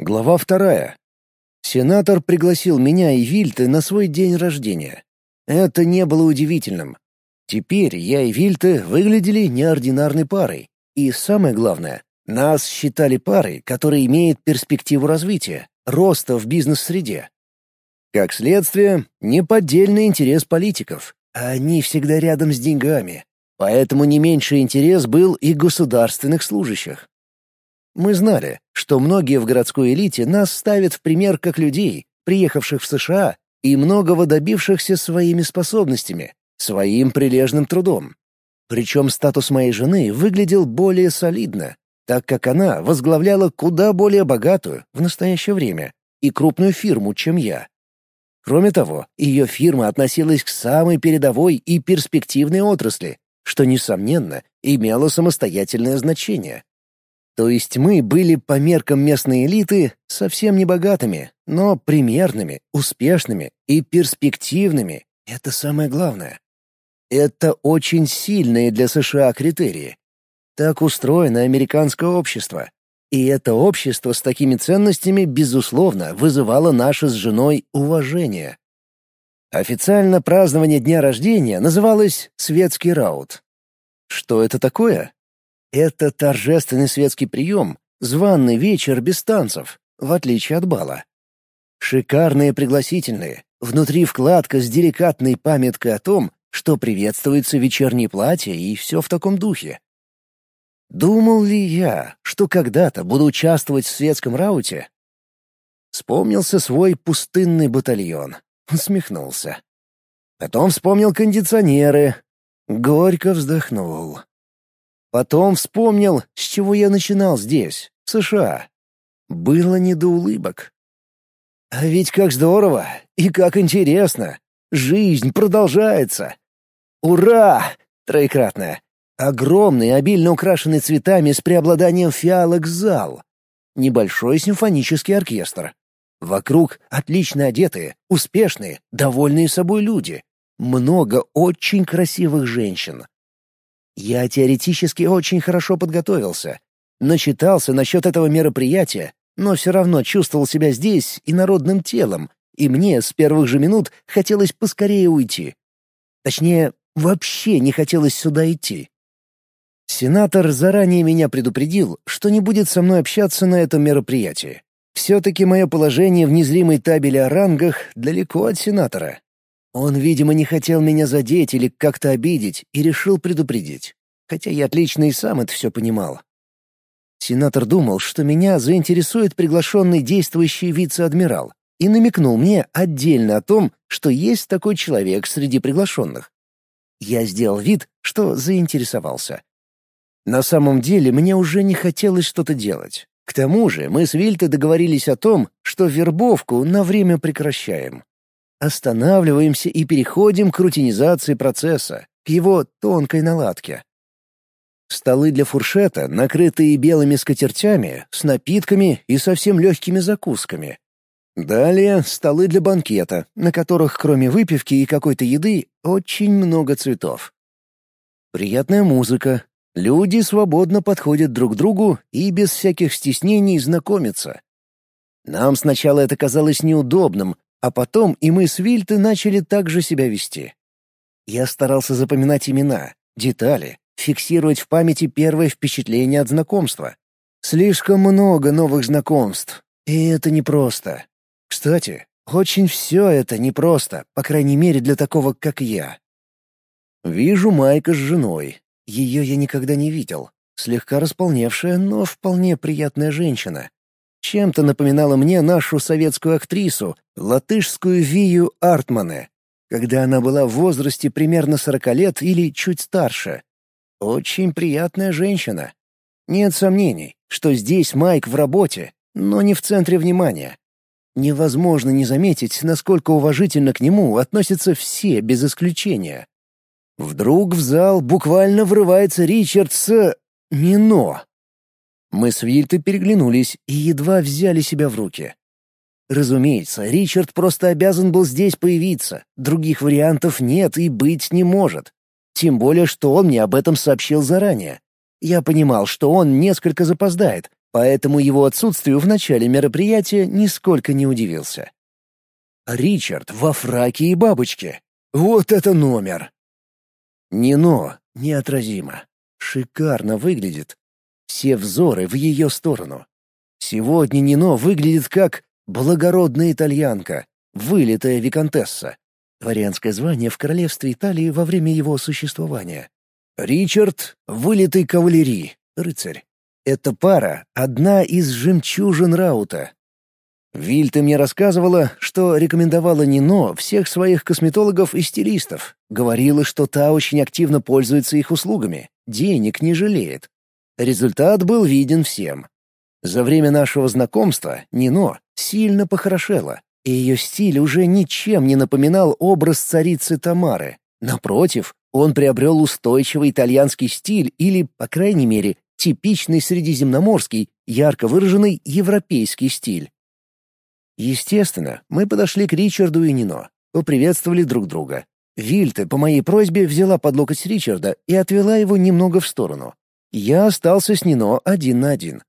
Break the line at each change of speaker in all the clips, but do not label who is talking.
Глава вторая. Сенатор пригласил меня и Вильты на свой день рождения. Это не было удивительным. Теперь я и Вильты выглядели неординарной парой. И самое главное, нас считали парой, которая имеет перспективу развития, роста в бизнес-среде. Как следствие, неподдельный интерес политиков. Они всегда рядом с деньгами. Поэтому не меньший интерес был и государственных служащих. Мы знали, что многие в городской элите нас ставят в пример как людей, приехавших в США и многого добившихся своими способностями, своим прилежным трудом. Причем статус моей жены выглядел более солидно, так как она возглавляла куда более богатую в настоящее время и крупную фирму, чем я. Кроме того, ее фирма относилась к самой передовой и перспективной отрасли, что, несомненно, имело самостоятельное значение. То есть мы были по меркам местной элиты совсем не богатыми, но примерными, успешными и перспективными. Это самое главное. Это очень сильные для США критерии. Так устроено американское общество. И это общество с такими ценностями, безусловно, вызывало наше с женой уважение. Официально празднование дня рождения называлось «Светский раут». Что это такое? Это торжественный светский прием, званный вечер без танцев, в отличие от бала. Шикарные пригласительные, внутри вкладка с деликатной памяткой о том, что приветствуется вечернее платье и все в таком духе. Думал ли я, что когда-то буду участвовать в светском рауте? Вспомнился свой пустынный батальон. Усмехнулся. Потом вспомнил кондиционеры. Горько вздохнул. Потом вспомнил, с чего я начинал здесь, в США. Было не до улыбок. А ведь как здорово и как интересно. Жизнь продолжается. Ура! Троекратное. Огромный, обильно украшенный цветами с преобладанием фиалок зал. Небольшой симфонический оркестр. Вокруг отлично одетые, успешные, довольные собой люди. Много очень красивых женщин. Я теоретически очень хорошо подготовился. Начитался насчет этого мероприятия, но все равно чувствовал себя здесь и народным телом, и мне с первых же минут хотелось поскорее уйти. Точнее, вообще не хотелось сюда идти. Сенатор заранее меня предупредил, что не будет со мной общаться на этом мероприятии. Все-таки мое положение в незримой табели о рангах далеко от сенатора. Он, видимо, не хотел меня задеть или как-то обидеть и решил предупредить. Хотя я отлично и сам это все понимал. Сенатор думал, что меня заинтересует приглашенный действующий вице-адмирал, и намекнул мне отдельно о том, что есть такой человек среди приглашенных. Я сделал вид, что заинтересовался. На самом деле мне уже не хотелось что-то делать. К тому же мы с Вильтой договорились о том, что вербовку на время прекращаем. Останавливаемся и переходим к рутинизации процесса, к его тонкой наладке. Столы для фуршета, накрытые белыми скатертями, с напитками и совсем легкими закусками. Далее столы для банкета, на которых кроме выпивки и какой-то еды очень много цветов. Приятная музыка. Люди свободно подходят друг к другу и без всяких стеснений знакомятся. Нам сначала это казалось неудобным, а потом и мы с Вильты начали так же себя вести. Я старался запоминать имена, детали, фиксировать в памяти первое впечатление от знакомства. Слишком много новых знакомств, и это непросто. Кстати, очень все это непросто, по крайней мере для такого, как я. Вижу Майка с женой. Ее я никогда не видел. Слегка располневшая, но вполне приятная женщина. Чем-то напоминала мне нашу советскую актрису, латышскую Вию Артмане, когда она была в возрасте примерно сорока лет или чуть старше. Очень приятная женщина. Нет сомнений, что здесь Майк в работе, но не в центре внимания. Невозможно не заметить, насколько уважительно к нему относятся все без исключения. Вдруг в зал буквально врывается Ричард с... Мино. Мы с Вильтой переглянулись и едва взяли себя в руки. Разумеется, Ричард просто обязан был здесь появиться. Других вариантов нет и быть не может. Тем более, что он мне об этом сообщил заранее. Я понимал, что он несколько запоздает, поэтому его отсутствию в начале мероприятия нисколько не удивился. Ричард во фраке и бабочке. Вот это номер! Нино неотразимо. Шикарно выглядит. Все взоры в ее сторону. Сегодня Нино выглядит как благородная итальянка, вылитая виконтесса. Дворянское звание в королевстве Италии во время его существования. Ричард — вылитый кавалерий, рыцарь. Эта пара — одна из жемчужин Раута. Вильта мне рассказывала, что рекомендовала Нино всех своих косметологов и стилистов. Говорила, что та очень активно пользуется их услугами, денег не жалеет. Результат был виден всем. За время нашего знакомства Нино сильно похорошела, и ее стиль уже ничем не напоминал образ царицы Тамары. Напротив, он приобрел устойчивый итальянский стиль или, по крайней мере, типичный средиземноморский, ярко выраженный европейский стиль. Естественно, мы подошли к Ричарду и Нино, поприветствовали друг друга. Вильте по моей просьбе взяла под локоть Ричарда и отвела его немного в сторону. Я остался с Нино один на один.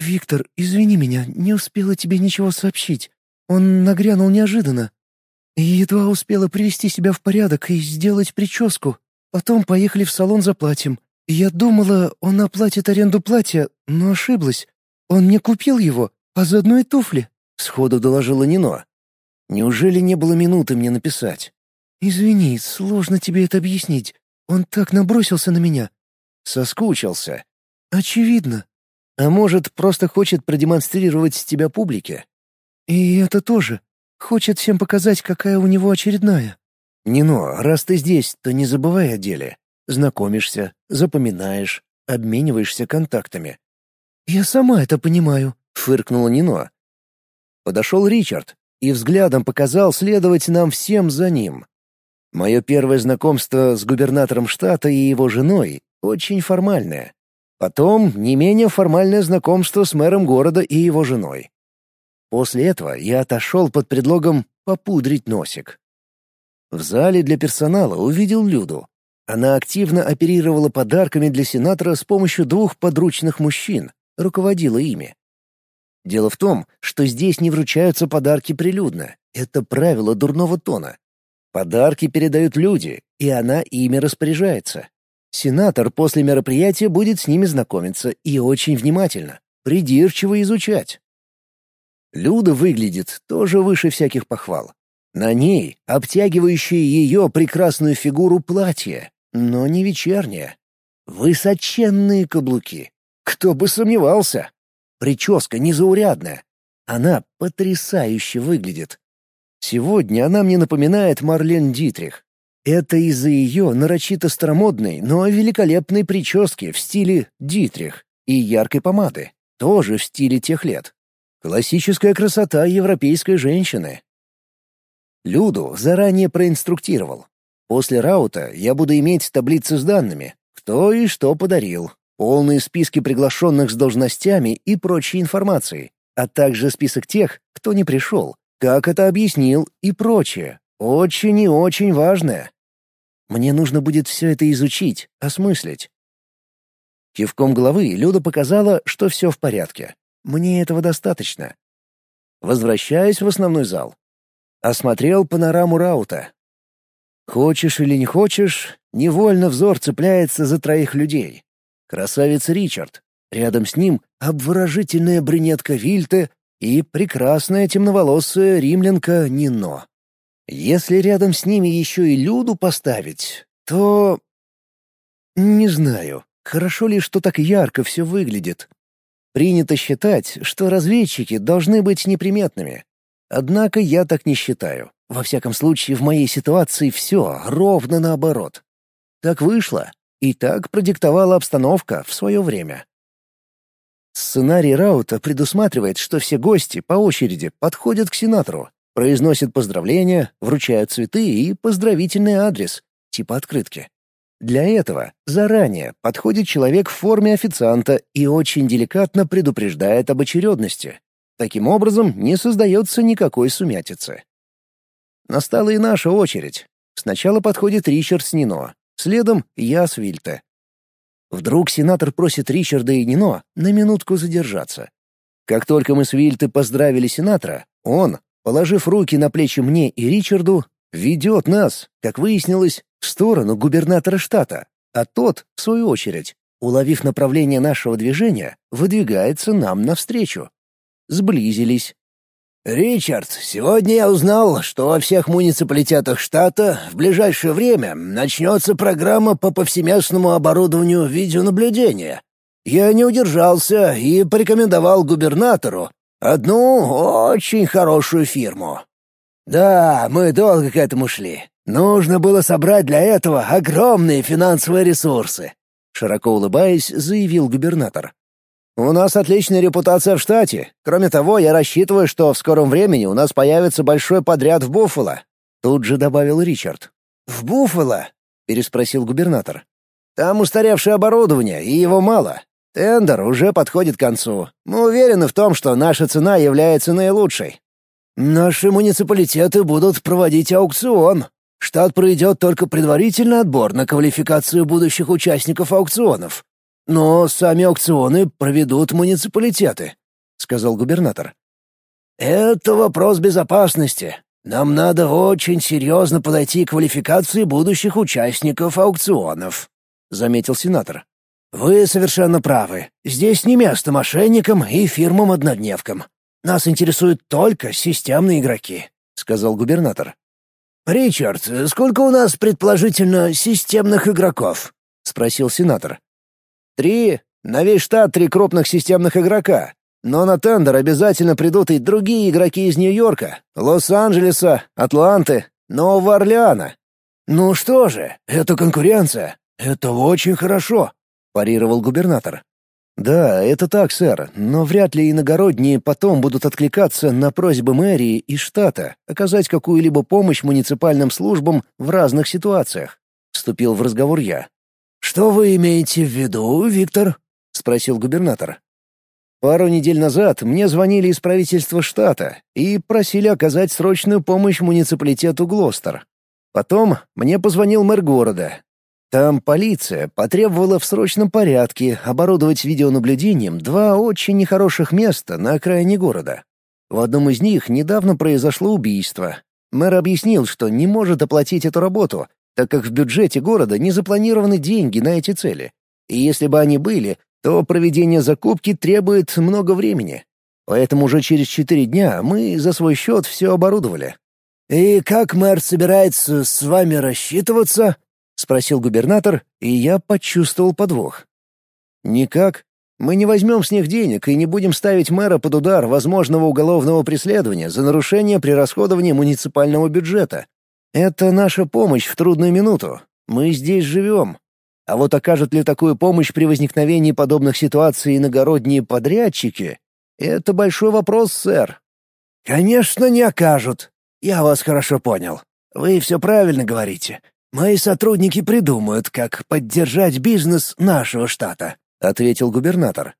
«Виктор, извини меня, не успела тебе ничего сообщить. Он нагрянул неожиданно. Едва успела привести себя в порядок и сделать прическу. Потом поехали в салон за платьем. Я думала, он оплатит аренду платья, но ошиблась. Он мне купил его, а заодно и туфли», — сходу доложила Нино. «Неужели не было минуты мне написать?» «Извини, сложно тебе это объяснить. Он так набросился на меня». «Соскучился». «Очевидно». «А может, просто хочет продемонстрировать тебя публике?» «И это тоже. Хочет всем показать, какая у него очередная». «Нино, раз ты здесь, то не забывай о деле. Знакомишься, запоминаешь, обмениваешься контактами». «Я сама это понимаю», — фыркнула Нино. Подошел Ричард и взглядом показал следовать нам всем за ним. Мое первое знакомство с губернатором штата и его женой очень формальное. Потом не менее формальное знакомство с мэром города и его женой. После этого я отошел под предлогом попудрить носик. В зале для персонала увидел Люду. Она активно оперировала подарками для сенатора с помощью двух подручных мужчин, руководила ими. Дело в том, что здесь не вручаются подарки прилюдно. Это правило дурного тона. Подарки передают люди, и она ими распоряжается. Сенатор после мероприятия будет с ними знакомиться и очень внимательно, придирчиво изучать. Люда выглядит тоже выше всяких похвал. На ней обтягивающее ее прекрасную фигуру платье, но не вечернее. Высоченные каблуки. Кто бы сомневался. Прическа незаурядная. Она потрясающе выглядит. Сегодня она мне напоминает Марлен Дитрих. Это из-за ее нарочито старомодной, но великолепной прически в стиле Дитрих и яркой помады, тоже в стиле тех лет. Классическая красота европейской женщины. Люду заранее проинструктировал. После раута я буду иметь таблицы с данными, кто и что подарил, полные списки приглашенных с должностями и прочей информацией, а также список тех, кто не пришел, как это объяснил и прочее. Очень и очень важное. Мне нужно будет все это изучить, осмыслить. Кивком головы Люда показала, что все в порядке. Мне этого достаточно. Возвращаюсь в основной зал. Осмотрел панораму раута. Хочешь или не хочешь, невольно взор цепляется за троих людей. Красавец Ричард. Рядом с ним обворожительная брюнетка Вильте и прекрасная темноволосая римлянка Нино. Если рядом с ними еще и Люду поставить, то... Не знаю, хорошо ли, что так ярко все выглядит. Принято считать, что разведчики должны быть неприметными. Однако я так не считаю. Во всяком случае, в моей ситуации все ровно наоборот. Так вышло, и так продиктовала обстановка в свое время. Сценарий Раута предусматривает, что все гости по очереди подходят к сенатору, произносят поздравления, вручают цветы и поздравительный адрес, типа открытки. Для этого заранее подходит человек в форме официанта и очень деликатно предупреждает об очередности. Таким образом, не создается никакой сумятицы. Настала и наша очередь. Сначала подходит Ричард с Нино, следом я с Вильте. Вдруг сенатор просит Ричарда и Нино на минутку задержаться. Как только мы с Вильты поздравили сенатора, он, положив руки на плечи мне и Ричарду, ведет нас, как выяснилось, в сторону губернатора штата, а тот, в свою очередь, уловив направление нашего движения, выдвигается нам навстречу. Сблизились.
«Ричард, сегодня я узнал, что во всех муниципалитетах штата в ближайшее время начнется программа по повсеместному оборудованию видеонаблюдения. Я не удержался и порекомендовал губернатору одну очень хорошую фирму. Да, мы долго к этому шли. Нужно было собрать для этого огромные финансовые ресурсы. Широко улыбаясь, заявил губернатор.
«У нас отличная репутация в штате. Кроме того, я рассчитываю, что в скором времени у нас появится большой подряд в Буффало», — тут же добавил Ричард.
«В Буффало?» — переспросил губернатор.
«Там устаревшее оборудование, и его мало. Тендер уже подходит к концу. Мы уверены в том, что наша цена является наилучшей».
«Наши муниципалитеты будут проводить аукцион. Штат проведет только предварительный отбор на квалификацию будущих участников аукционов. Но сами аукционы проведут муниципалитеты», — сказал губернатор. «Это вопрос безопасности. Нам надо очень серьезно подойти к квалификации будущих участников аукционов», — заметил сенатор. «Вы совершенно правы. Здесь не место мошенникам и фирмам-однодневкам. Нас интересуют только системные игроки», — сказал губернатор. «Ричард, сколько у нас, предположительно, системных игроков?» — спросил сенатор.
Три. На весь штат три крупных системных игрока. Но на тендер обязательно придут и другие игроки из Нью-Йорка, Лос-Анджелеса, Атланты, Нового Орлеана.
«Ну что же, это конкуренция. Это очень хорошо», — парировал губернатор.
«Да, это так, сэр, но вряд ли иногородние потом будут откликаться на просьбы мэрии и штата оказать какую-либо помощь муниципальным службам в разных ситуациях», — вступил в разговор я.
«Что вы имеете в виду, Виктор?» — спросил губернатор.
Пару недель назад мне звонили из правительства штата и просили оказать срочную помощь муниципалитету Глостер. Потом мне позвонил мэр города. Там полиция потребовала в срочном порядке оборудовать видеонаблюдением два очень нехороших места на окраине города. В одном из них недавно произошло убийство. Мэр объяснил, что не может оплатить эту работу, так как в бюджете города не запланированы деньги на эти цели. И если бы они были, то проведение закупки требует много времени. Поэтому уже через четыре дня мы за свой счет все оборудовали.
«И как мэр собирается с вами рассчитываться?» — спросил губернатор, и я почувствовал подвох.
«Никак. Мы не возьмем с них денег и не будем ставить мэра под удар возможного уголовного преследования за нарушение при расходовании муниципального бюджета. Это наша помощь в трудную минуту. Мы здесь живем. А вот окажут ли такую помощь при возникновении подобных ситуаций иногородние подрядчики? Это большой вопрос, сэр.
Конечно, не окажут. Я вас хорошо понял. Вы все правильно говорите. Мои сотрудники придумают, как поддержать бизнес нашего штата, ответил губернатор.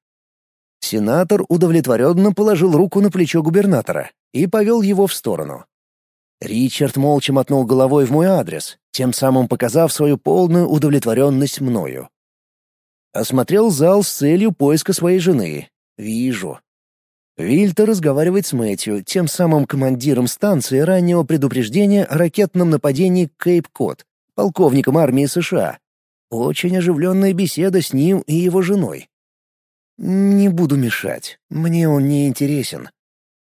Сенатор удовлетворенно положил руку на плечо губернатора и повел его в сторону. Ричард молча мотнул головой в мой адрес, тем самым показав свою полную удовлетворенность мною. Осмотрел зал с целью поиска своей жены. Вижу. Вильта разговаривает с Мэтью, тем самым командиром станции раннего предупреждения о ракетном нападении Кейп-Кот, полковником армии США. Очень оживленная беседа с ним и его женой. Не буду мешать, мне он не интересен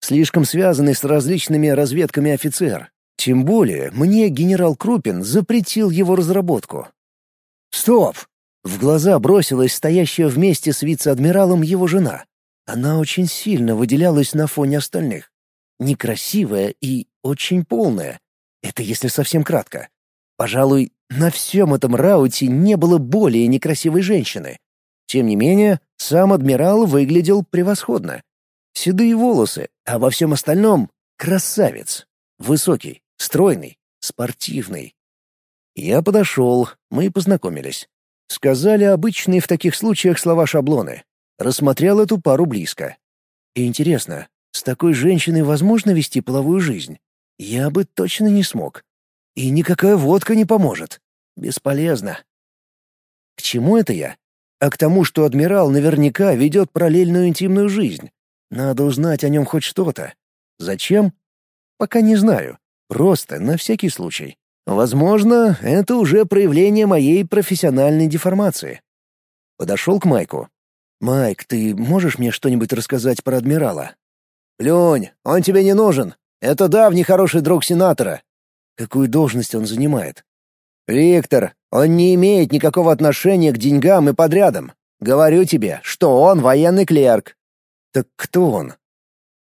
слишком связанный с различными разведками офицер. Тем более мне генерал Крупин запретил его разработку. «Стоп!» — в глаза бросилась стоящая вместе с вице-адмиралом его жена. Она очень сильно выделялась на фоне остальных. Некрасивая и очень полная. Это если совсем кратко. Пожалуй, на всем этом рауте не было более некрасивой женщины. Тем не менее, сам адмирал выглядел превосходно. Седые волосы, а во всем остальном — красавец. Высокий, стройный, спортивный. Я подошел, мы познакомились. Сказали обычные в таких случаях слова-шаблоны. Рассмотрел эту пару близко. И интересно, с такой женщиной возможно вести половую жизнь? Я бы точно не смог. И никакая водка не поможет. Бесполезно. К чему это я? а к тому, что адмирал наверняка ведет параллельную интимную жизнь. Надо узнать о нем хоть что-то. Зачем? Пока не знаю. Просто на всякий случай. Возможно, это уже проявление моей профессиональной деформации. Подошел к Майку. «Майк, ты можешь мне что-нибудь рассказать про адмирала?»
«Плюнь, он тебе не нужен. Это давний хороший друг сенатора».
«Какую должность он занимает?»
«Виктор, он не имеет никакого отношения к деньгам и подрядам. Говорю тебе, что он военный клерк».
«Так кто он?»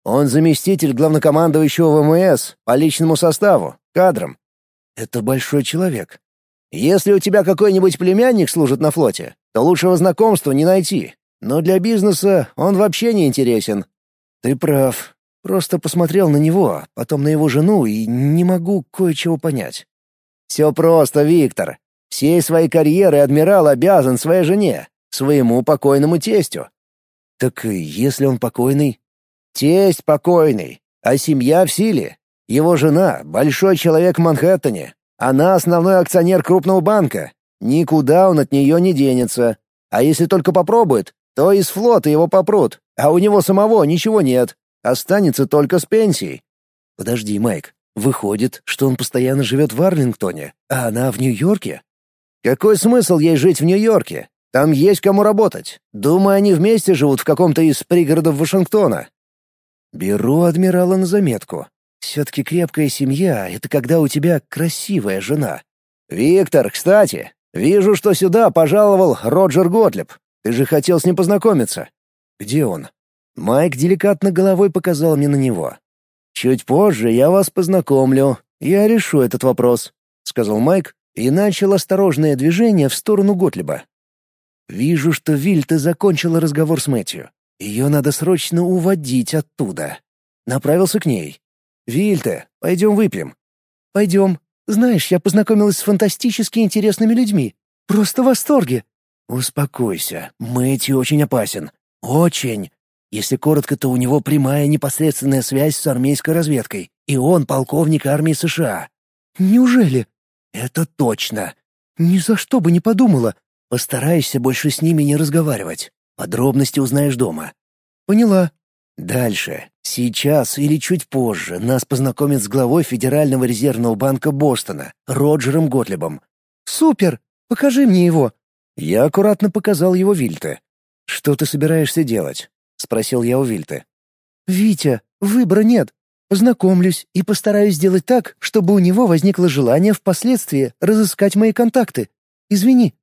«Он заместитель главнокомандующего ВМС по личному составу, кадрам».
«Это большой человек».
«Если у тебя какой-нибудь племянник служит на флоте, то лучшего знакомства не найти. Но для бизнеса он вообще не интересен.
Ты прав. Просто посмотрел на него, потом на его жену и не могу кое-чего понять.
Все просто, Виктор. Всей своей карьеры адмирал обязан своей жене, своему покойному тестю.
Так если он покойный?
Тесть покойный, а семья в силе. Его жена — большой человек в Манхэттене. Она основной акционер крупного банка. Никуда он от нее не денется. А если только попробует, то из флота его попрут, а у него самого ничего нет. Останется только с пенсией.
Подожди, Майк. Выходит, что он постоянно живет в Арлингтоне, а она в Нью-Йорке?
Какой смысл ей жить в Нью-Йорке? Там есть кому работать. Думаю, они вместе живут в каком-то из пригородов Вашингтона.
Беру адмирала на заметку. Все-таки крепкая семья — это когда у тебя красивая жена.
«Виктор, кстати, вижу, что сюда пожаловал Роджер Готлеб. Ты же хотел с ним познакомиться».
«Где он?» Майк деликатно головой показал мне на него.
«Чуть позже я вас познакомлю. Я решу этот вопрос», — сказал Майк и начал осторожное движение в сторону Готлиба.
«Вижу, что Вильта закончила разговор с Мэтью. Ее надо срочно уводить оттуда». Направился к ней. «Вильта, пойдем выпьем». «Пойдем. Знаешь, я познакомилась с фантастически интересными людьми. Просто в восторге». «Успокойся. Мэтью очень опасен. Очень. Если коротко, то у него прямая непосредственная связь с армейской разведкой, и он полковник армии США». «Неужели?» «Это точно. Ни за что бы не подумала. Постарайся больше с ними не разговаривать. Подробности узнаешь дома». «Поняла». «Дальше. Сейчас или чуть позже нас познакомят с главой Федерального резервного банка Бостона, Роджером Готлебом». «Супер! Покажи мне его!» Я аккуратно показал его Вильте. «Что ты собираешься делать?» — спросил я у Вильте. «Витя, выбора нет. Познакомлюсь и постараюсь сделать так, чтобы у него возникло желание впоследствии разыскать мои контакты. Извини».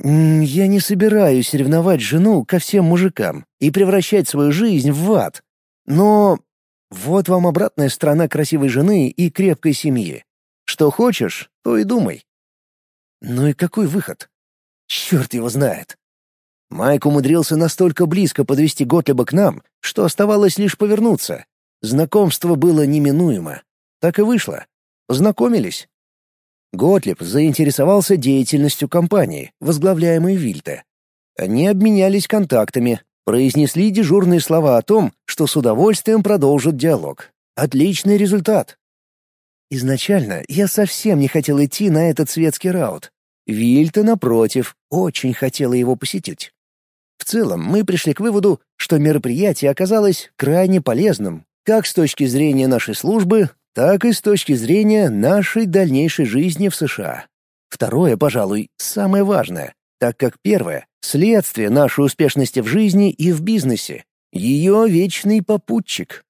«Я не собираюсь ревновать жену ко всем мужикам и превращать свою жизнь в ад. Но вот вам обратная сторона красивой жены и крепкой семьи. Что хочешь, то и думай». «Ну и какой выход?» Черт его знает. Майк умудрился настолько близко подвести Готлеба к нам, что оставалось лишь повернуться. Знакомство было неминуемо. Так и вышло. Познакомились. Готлеб заинтересовался деятельностью компании, возглавляемой Вильте. Они обменялись контактами, произнесли дежурные слова о том, что с удовольствием продолжат диалог. Отличный результат. Изначально я совсем не хотел идти на этот светский раут. Вильта, напротив, очень хотела его посетить. В целом, мы пришли к выводу, что мероприятие оказалось крайне полезным, как с точки зрения нашей службы, так и с точки зрения нашей дальнейшей жизни в США. Второе, пожалуй, самое важное, так как первое — следствие нашей успешности в жизни и в бизнесе, ее вечный попутчик.